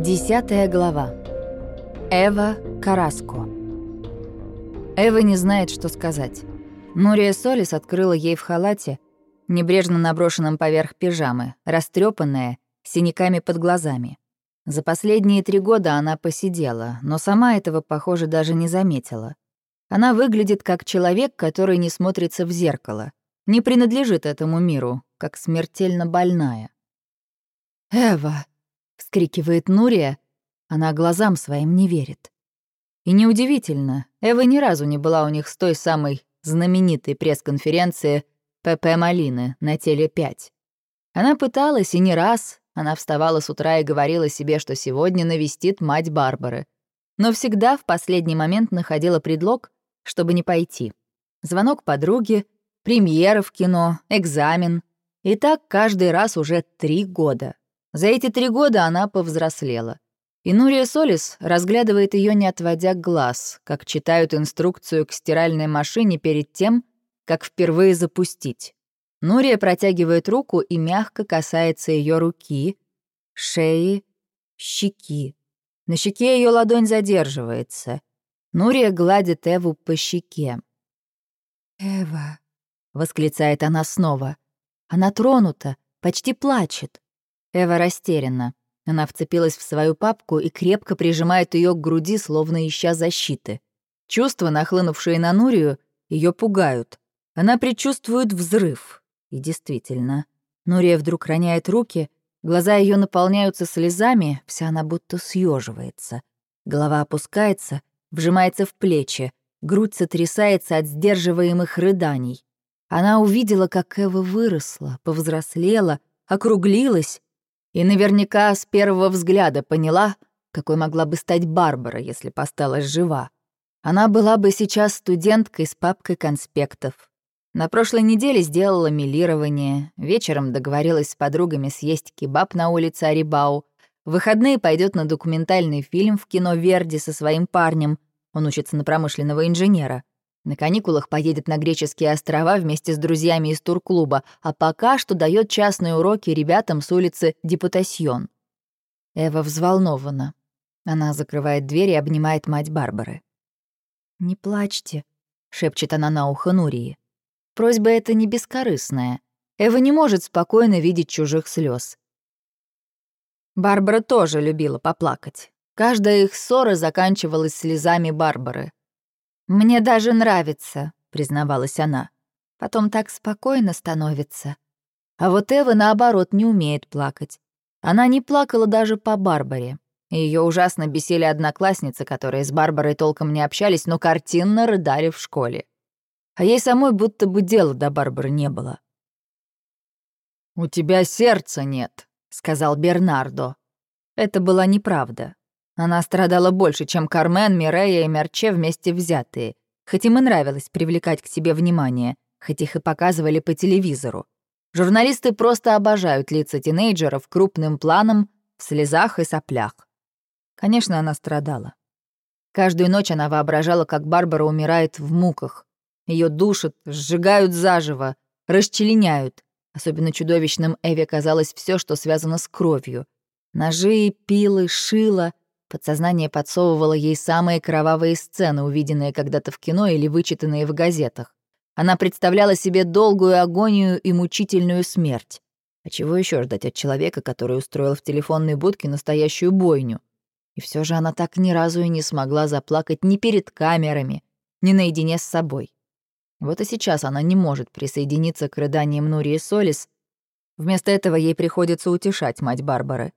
Десятая глава. Эва Караско. Эва не знает, что сказать. Нурия Солис открыла ей в халате, небрежно наброшенном поверх пижамы, растрепанная, синяками под глазами. За последние три года она посидела, но сама этого, похоже, даже не заметила. Она выглядит как человек, который не смотрится в зеркало, не принадлежит этому миру, как смертельно больная. «Эва!» — вскрикивает Нурия. Она глазам своим не верит. И неудивительно, Эва ни разу не была у них с той самой знаменитой пресс-конференции ПП Малины на Теле-5. Она пыталась, и не раз, она вставала с утра и говорила себе, что сегодня навестит мать Барбары. Но всегда в последний момент находила предлог, чтобы не пойти. Звонок подруге, премьера в кино, экзамен. И так каждый раз уже три года. За эти три года она повзрослела. И Нурия Солис разглядывает ее, не отводя глаз, как читают инструкцию к стиральной машине перед тем, как впервые запустить. Нурия протягивает руку и мягко касается ее руки, шеи, щеки. На щеке ее ладонь задерживается. Нурия гладит Эву по щеке. «Эва», — восклицает она снова. Она тронута, почти плачет. Эва растеряна. Она вцепилась в свою папку и крепко прижимает ее к груди, словно ища защиты. Чувства, нахлынувшие на Нурию, ее пугают. Она предчувствует взрыв. И действительно, Нурия вдруг роняет руки, глаза ее наполняются слезами, вся она будто съеживается. Голова опускается, вжимается в плечи, грудь сотрясается от сдерживаемых рыданий. Она увидела, как Эва выросла, повзрослела, округлилась и наверняка с первого взгляда поняла, какой могла бы стать Барбара, если бы осталась жива. Она была бы сейчас студенткой с папкой конспектов. На прошлой неделе сделала милирование, вечером договорилась с подругами съесть кебаб на улице Арибау, в выходные пойдет на документальный фильм в кино Верди со своим парнем, он учится на промышленного инженера. На каникулах поедет на греческие острова вместе с друзьями из турклуба, а пока что дает частные уроки ребятам с улицы Депутасьон. Эва взволнована. Она закрывает дверь и обнимает мать Барбары. «Не плачьте», — шепчет она на ухо Нурии. Просьба эта не бескорыстная. Эва не может спокойно видеть чужих слез. Барбара тоже любила поплакать. Каждая их ссора заканчивалась слезами Барбары. «Мне даже нравится», — признавалась она. «Потом так спокойно становится». А вот Эва, наоборот, не умеет плакать. Она не плакала даже по Барбаре. Ее ужасно бесили одноклассницы, которые с Барбарой толком не общались, но картинно рыдали в школе. А ей самой будто бы дела до Барбары не было. «У тебя сердца нет», — сказал Бернардо. Это была неправда. Она страдала больше, чем Кармен, Мирея и Мерче вместе взятые. Хоть им и нравилось привлекать к себе внимание, хоть их и показывали по телевизору. Журналисты просто обожают лица тинейджеров крупным планом, в слезах и соплях. Конечно, она страдала. Каждую ночь она воображала, как Барбара умирает в муках. Ее душат, сжигают заживо, расчленяют. Особенно чудовищным Эве казалось все, что связано с кровью. Ножи, пилы, шило, Подсознание подсовывало ей самые кровавые сцены, увиденные когда-то в кино или вычитанные в газетах. Она представляла себе долгую агонию и мучительную смерть. А чего еще ждать от человека, который устроил в телефонной будке настоящую бойню? И все же она так ни разу и не смогла заплакать ни перед камерами, ни наедине с собой. Вот и сейчас она не может присоединиться к рыданиям Нурии Солис. Вместо этого ей приходится утешать мать Барбары.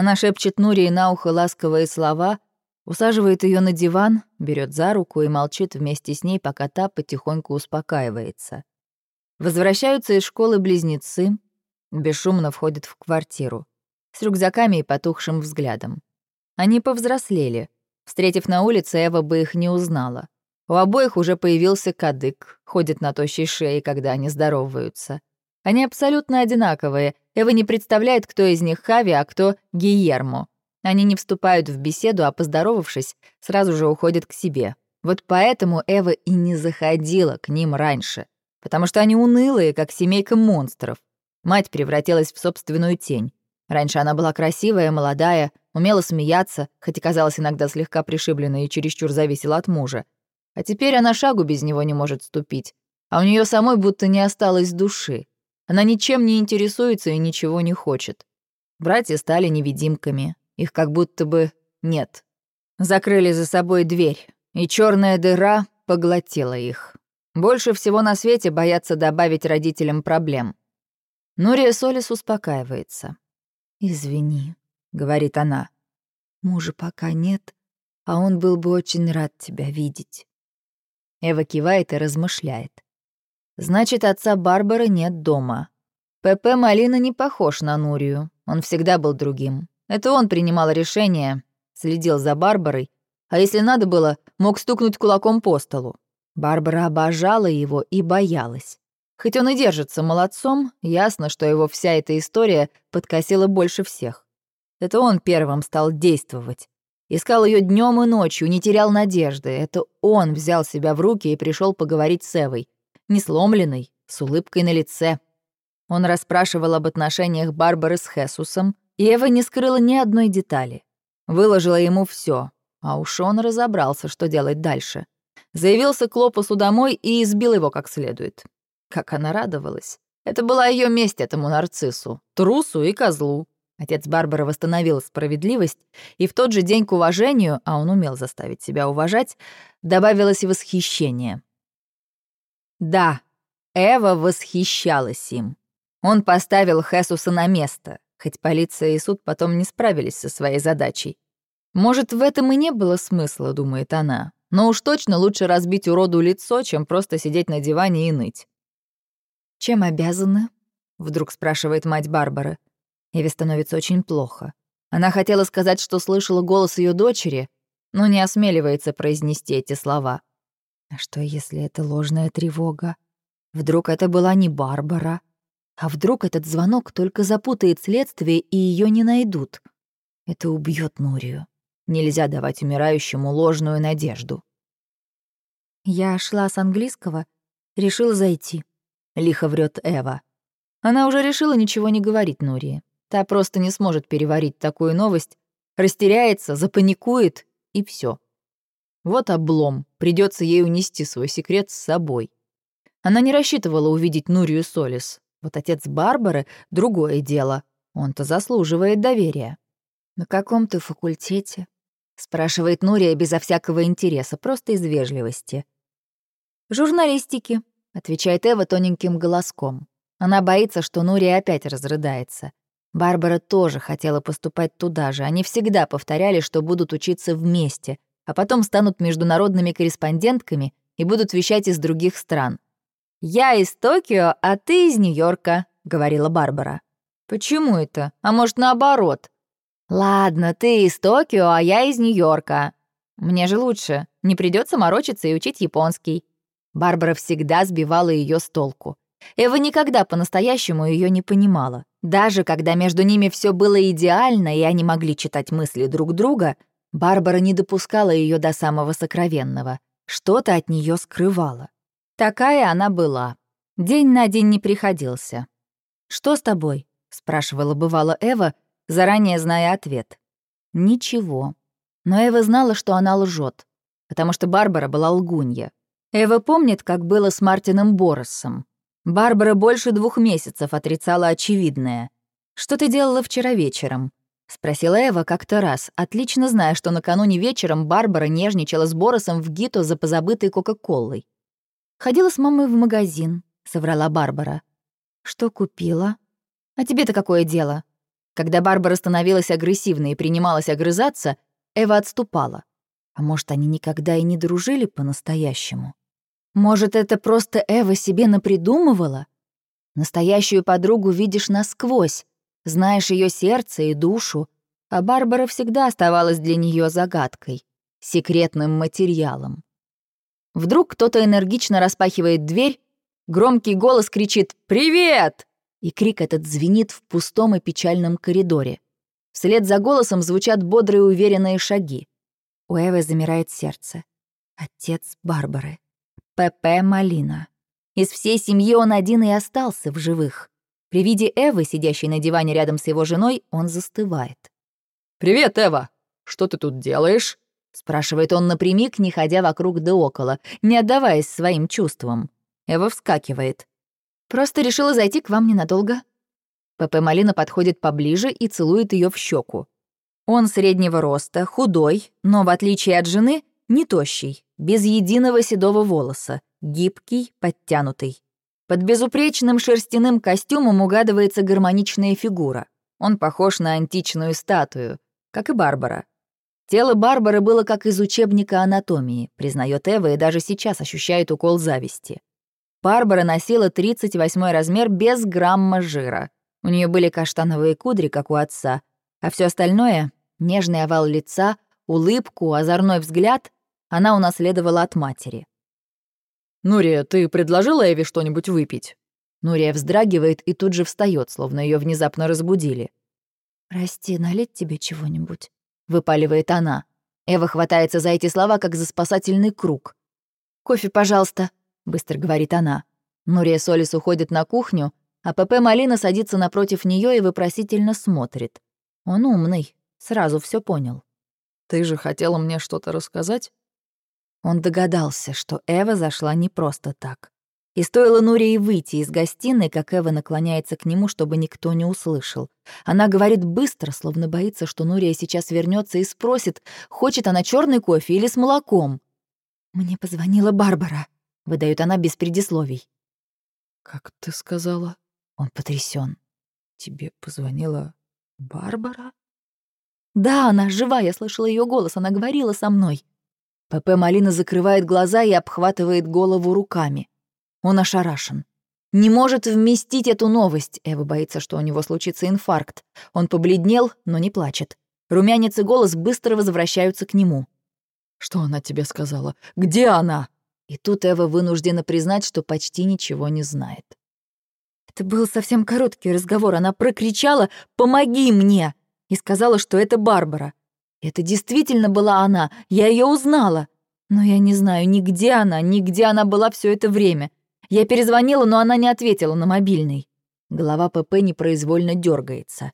Она шепчет Нурии на ухо ласковые слова, усаживает ее на диван, берет за руку и молчит вместе с ней, пока та потихоньку успокаивается. Возвращаются из школы близнецы, бесшумно входят в квартиру, с рюкзаками и потухшим взглядом. Они повзрослели. Встретив на улице, Эва бы их не узнала. У обоих уже появился кадык, ходит на тощей шее, когда они здороваются. Они абсолютно одинаковые. Эва не представляет, кто из них Хави, а кто Гиермо. Они не вступают в беседу, а поздоровавшись, сразу же уходят к себе. Вот поэтому Эва и не заходила к ним раньше. Потому что они унылые, как семейка монстров. Мать превратилась в собственную тень. Раньше она была красивая, молодая, умела смеяться, хоть казалась иногда слегка пришибленной и чересчур зависела от мужа. А теперь она шагу без него не может ступить, а у нее самой будто не осталось души. Она ничем не интересуется и ничего не хочет. Братья стали невидимками, их как будто бы нет. Закрыли за собой дверь, и черная дыра поглотила их. Больше всего на свете боятся добавить родителям проблем. Нурия Солис успокаивается. «Извини», — говорит она. «Мужа пока нет, а он был бы очень рад тебя видеть». Эва кивает и размышляет. «Значит, отца Барбары нет дома. ПП Малина не похож на Нурию, он всегда был другим. Это он принимал решения, следил за Барбарой, а если надо было, мог стукнуть кулаком по столу. Барбара обожала его и боялась. Хоть он и держится молодцом, ясно, что его вся эта история подкосила больше всех. Это он первым стал действовать. Искал ее днем и ночью, не терял надежды. Это он взял себя в руки и пришел поговорить с Эвой. Не сломленный, с улыбкой на лице. Он расспрашивал об отношениях Барбары с Хесусом, и Эва не скрыла ни одной детали. Выложила ему все, а уж он разобрался, что делать дальше. Заявился к Лопусу домой и избил его как следует. Как она радовалась. Это была ее месть этому нарциссу, трусу и козлу. Отец Барбары восстановил справедливость, и в тот же день к уважению, а он умел заставить себя уважать, добавилось восхищение. Да, Эва восхищалась им. Он поставил Хесуса на место, хоть полиция и суд потом не справились со своей задачей. Может, в этом и не было смысла, думает она, но уж точно лучше разбить уроду лицо, чем просто сидеть на диване и ныть. «Чем обязана?» — вдруг спрашивает мать Барбары. Еве становится очень плохо. Она хотела сказать, что слышала голос ее дочери, но не осмеливается произнести эти слова. А что, если это ложная тревога? Вдруг это была не Барбара? А вдруг этот звонок только запутает следствие, и ее не найдут? Это убьет Нурию. Нельзя давать умирающему ложную надежду. Я шла с английского, решила зайти. — лихо врет Эва. Она уже решила ничего не говорить Нурии. Та просто не сможет переварить такую новость, растеряется, запаникует, и все. Вот облом, придется ей унести свой секрет с собой. Она не рассчитывала увидеть Нурию Солис. Вот отец Барбары — другое дело. Он-то заслуживает доверия. «На каком ты факультете?» — спрашивает Нурия безо всякого интереса, просто из вежливости. «Журналистики», — отвечает Эва тоненьким голоском. Она боится, что Нурия опять разрыдается. Барбара тоже хотела поступать туда же. Они всегда повторяли, что будут учиться вместе, а потом станут международными корреспондентками и будут вещать из других стран. «Я из Токио, а ты из Нью-Йорка», — говорила Барбара. «Почему это? А может, наоборот?» «Ладно, ты из Токио, а я из Нью-Йорка. Мне же лучше. Не придется морочиться и учить японский. Барбара всегда сбивала ее с толку. Эва никогда по-настоящему ее не понимала. Даже когда между ними все было идеально, и они могли читать мысли друг друга, Барбара не допускала ее до самого сокровенного. Что-то от нее скрывала. Такая она была. День на день не приходился. «Что с тобой?» — спрашивала бывала Эва, заранее зная ответ. «Ничего». Но Эва знала, что она лжет, потому что Барбара была лгунья. Эва помнит, как было с Мартином Боросом. Барбара больше двух месяцев отрицала очевидное. «Что ты делала вчера вечером?» — спросила Эва как-то раз, отлично зная, что накануне вечером Барбара нежничала с Боросом в Гито за позабытой Кока-Колой. «Ходила с мамой в магазин», — соврала Барбара. «Что купила?» «А тебе-то какое дело?» Когда Барбара становилась агрессивной и принималась огрызаться, Эва отступала. А может, они никогда и не дружили по-настоящему? Может, это просто Эва себе напридумывала? Настоящую подругу видишь насквозь, знаешь ее сердце и душу, а Барбара всегда оставалась для нее загадкой, секретным материалом. Вдруг кто-то энергично распахивает дверь, громкий голос кричит «Привет!» и крик этот звенит в пустом и печальном коридоре. Вслед за голосом звучат бодрые уверенные шаги. У Эвы замирает сердце. Отец Барбары. П.П. Малина. Из всей семьи он один и остался в живых. При виде Эвы, сидящей на диване рядом с его женой, он застывает. «Привет, Эва! Что ты тут делаешь?» Спрашивает он напрямик, не ходя вокруг да около, не отдаваясь своим чувствам. Эва вскакивает. «Просто решила зайти к вам ненадолго». ПП Малина подходит поближе и целует ее в щеку. Он среднего роста, худой, но, в отличие от жены, не тощий, без единого седого волоса, гибкий, подтянутый. Под безупречным шерстяным костюмом угадывается гармоничная фигура. Он похож на античную статую, как и Барбара. Тело Барбары было как из учебника анатомии, признает Эва и даже сейчас ощущает укол зависти. Барбара носила 38 размер без грамма жира. У нее были каштановые кудри, как у отца, а все остальное — нежный овал лица, улыбку, озорной взгляд — она унаследовала от матери. «Нурия, ты предложила Эви что-нибудь выпить?» Нурия вздрагивает и тут же встает, словно ее внезапно разбудили. «Прости, налить тебе чего-нибудь?» — выпаливает она. Эва хватается за эти слова, как за спасательный круг. «Кофе, пожалуйста», — быстро говорит она. Нурия Солис уходит на кухню, а ПП Малина садится напротив нее и вопросительно смотрит. Он умный, сразу все понял. «Ты же хотела мне что-то рассказать?» Он догадался, что Эва зашла не просто так. И стоило Нурии выйти из гостиной, как Эва наклоняется к нему, чтобы никто не услышал. Она говорит быстро, словно боится, что Нурия сейчас вернется и спросит, хочет она черный кофе или с молоком. «Мне позвонила Барбара», — выдает она без предисловий. «Как ты сказала?» Он потрясен. «Тебе позвонила Барбара?» «Да, она жива, я слышала ее голос, она говорила со мной». ПП Малина закрывает глаза и обхватывает голову руками. Он ошарашен. Не может вместить эту новость. Эва боится, что у него случится инфаркт. Он побледнел, но не плачет. Румянец и голос быстро возвращаются к нему. «Что она тебе сказала? Где она?» И тут Эва вынуждена признать, что почти ничего не знает. Это был совсем короткий разговор. Она прокричала «Помоги мне!» и сказала, что это Барбара. Это действительно была она, я ее узнала. Но я не знаю, ни где она, ни где она была все это время. Я перезвонила, но она не ответила на мобильный. Голова ПП непроизвольно дергается.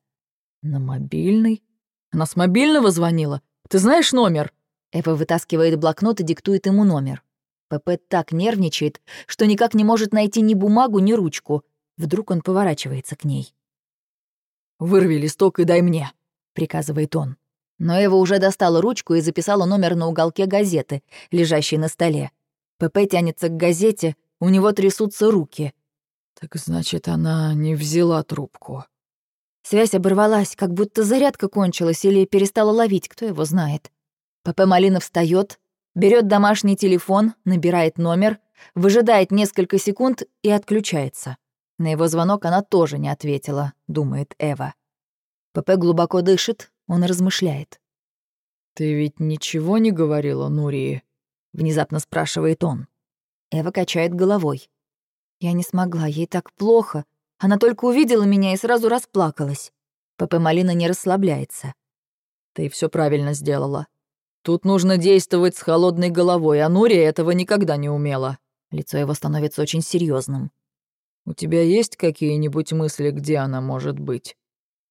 «На мобильный? Она с мобильного звонила? Ты знаешь номер?» Эва вытаскивает блокнот и диктует ему номер. ПП так нервничает, что никак не может найти ни бумагу, ни ручку. Вдруг он поворачивается к ней. «Вырви листок и дай мне», — приказывает он. Но Эва уже достала ручку и записала номер на уголке газеты, лежащей на столе. ПП тянется к газете, у него трясутся руки. «Так значит, она не взяла трубку». Связь оборвалась, как будто зарядка кончилась или перестала ловить, кто его знает. ПП Малина встает, берет домашний телефон, набирает номер, выжидает несколько секунд и отключается. На его звонок она тоже не ответила, думает Эва. ПП глубоко дышит, он размышляет. «Ты ведь ничего не говорила Нурии?» — внезапно спрашивает он. Эва качает головой. «Я не смогла, ей так плохо. Она только увидела меня и сразу расплакалась». ПП Малина не расслабляется. «Ты все правильно сделала. Тут нужно действовать с холодной головой, а Нурия этого никогда не умела». Лицо его становится очень серьезным. «У тебя есть какие-нибудь мысли, где она может быть?»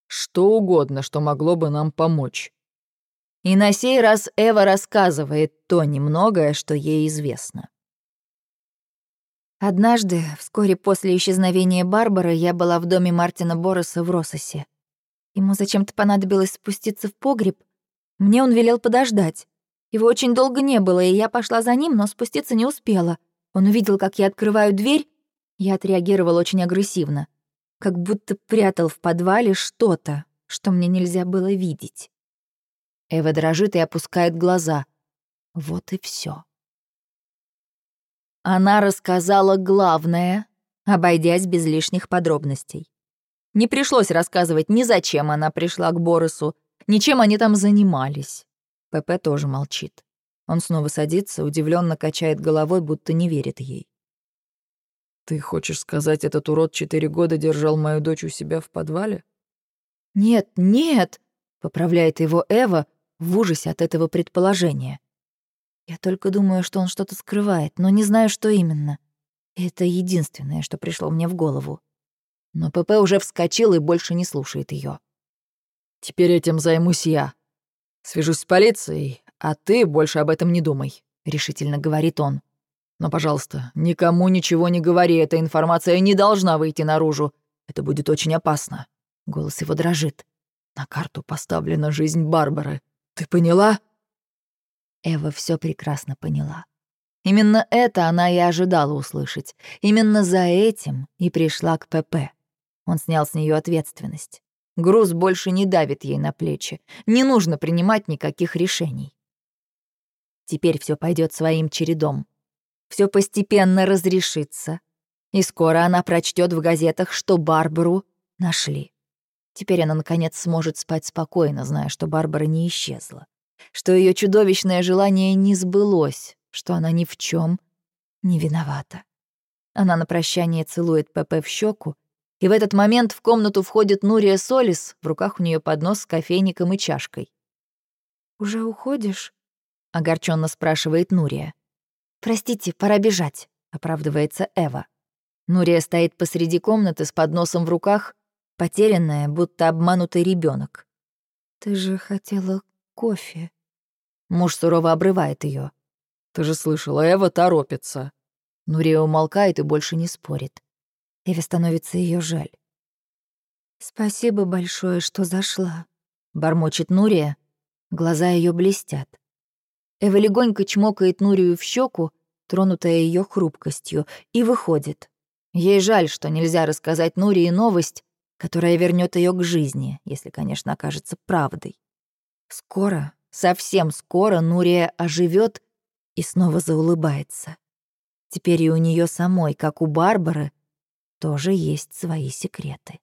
Что угодно, что могло бы нам помочь. И на сей раз Эва рассказывает то немногое, что ей известно. Однажды, вскоре после исчезновения Барбары, я была в доме Мартина Бороса в Рососе. Ему зачем-то понадобилось спуститься в погреб. Мне он велел подождать. Его очень долго не было, и я пошла за ним, но спуститься не успела. Он увидел, как я открываю дверь. Я отреагировала очень агрессивно как будто прятал в подвале что-то, что мне нельзя было видеть. Эва дрожит и опускает глаза. Вот и все. Она рассказала главное, обойдясь без лишних подробностей. Не пришлось рассказывать ни зачем она пришла к Борису, ни чем они там занимались. ПП тоже молчит. Он снова садится, удивленно качает головой, будто не верит ей. «Ты хочешь сказать, этот урод четыре года держал мою дочь у себя в подвале?» «Нет, нет!» — поправляет его Эва в ужасе от этого предположения. «Я только думаю, что он что-то скрывает, но не знаю, что именно. это единственное, что пришло мне в голову». Но ПП уже вскочил и больше не слушает ее. «Теперь этим займусь я. Свяжусь с полицией, а ты больше об этом не думай», — решительно говорит он. «Но, пожалуйста, никому ничего не говори, эта информация не должна выйти наружу. Это будет очень опасно». Голос его дрожит. «На карту поставлена жизнь Барбары. Ты поняла?» Эва все прекрасно поняла. Именно это она и ожидала услышать. Именно за этим и пришла к ПП. Он снял с нее ответственность. Груз больше не давит ей на плечи. Не нужно принимать никаких решений. Теперь все пойдет своим чередом. Все постепенно разрешится. И скоро она прочтет в газетах, что Барбару нашли. Теперь она, наконец, сможет спать спокойно, зная, что Барбара не исчезла. Что ее чудовищное желание не сбылось, что она ни в чем не виновата. Она на прощание целует ПП в щеку, и в этот момент в комнату входит Нурия Солис, в руках у нее поднос с кофейником и чашкой. «Уже уходишь?» — огорченно спрашивает Нурия. «Простите, пора бежать», — оправдывается Эва. Нурия стоит посреди комнаты с подносом в руках, потерянная, будто обманутый ребенок. «Ты же хотела кофе». Муж сурово обрывает ее. Ты же слышала, Эва торопится». Нурия умолкает и больше не спорит. Эве становится ее жаль. «Спасибо большое, что зашла», — бормочет Нурия. Глаза ее блестят. Эва легонько чмокает Нурию в щеку, тронутая ее хрупкостью, и выходит. Ей жаль, что нельзя рассказать Нурии новость, которая вернет ее к жизни, если, конечно, окажется правдой. Скоро, совсем скоро Нурия оживет и снова заулыбается. Теперь и у нее самой, как у Барбары, тоже есть свои секреты.